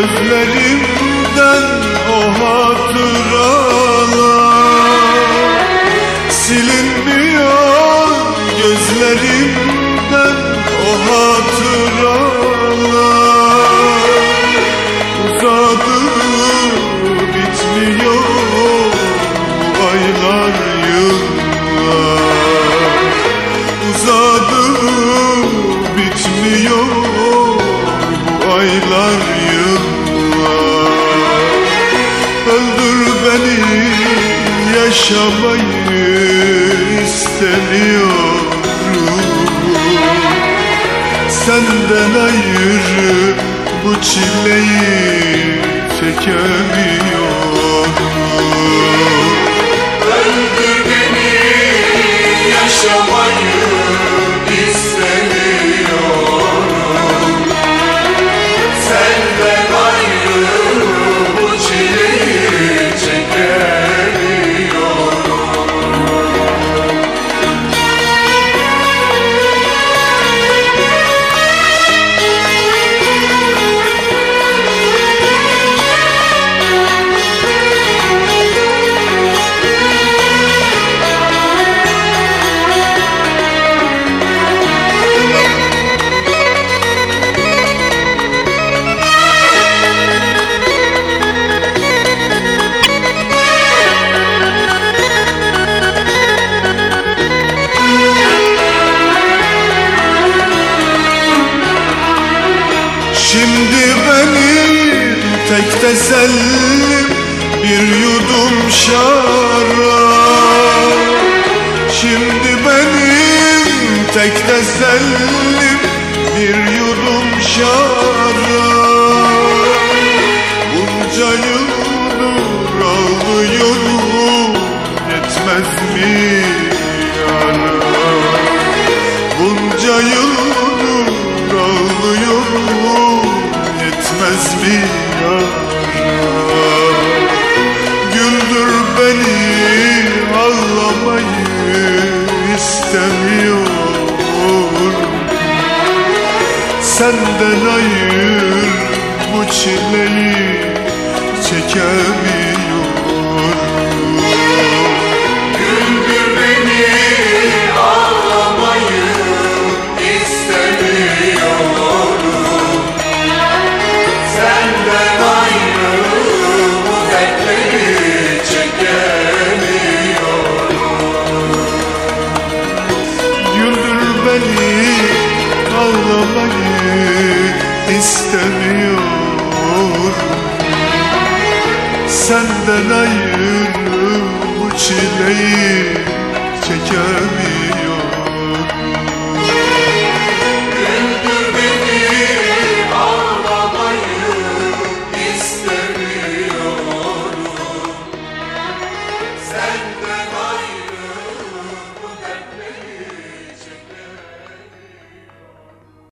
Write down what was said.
Gözlerimden o hatıralar Silinmiyor gözlerimden yaşamayı istemiyorum. Senden ayrı bu çileyi çekemiyorum Şimdi benim tek tesellim bir yudum şarap. Şimdi benim tek tesellim bir yudum şarap. Bunca yıldır ağlıyorum yetmez mi yara Bunca yıldır yara Güldür beni ağlamayı istemiyorum Senden ayır bu çileyi çekemiyorum ağlamayı istemiyorum. Senden ayırıp bu çileyi çekemiyorum. Sen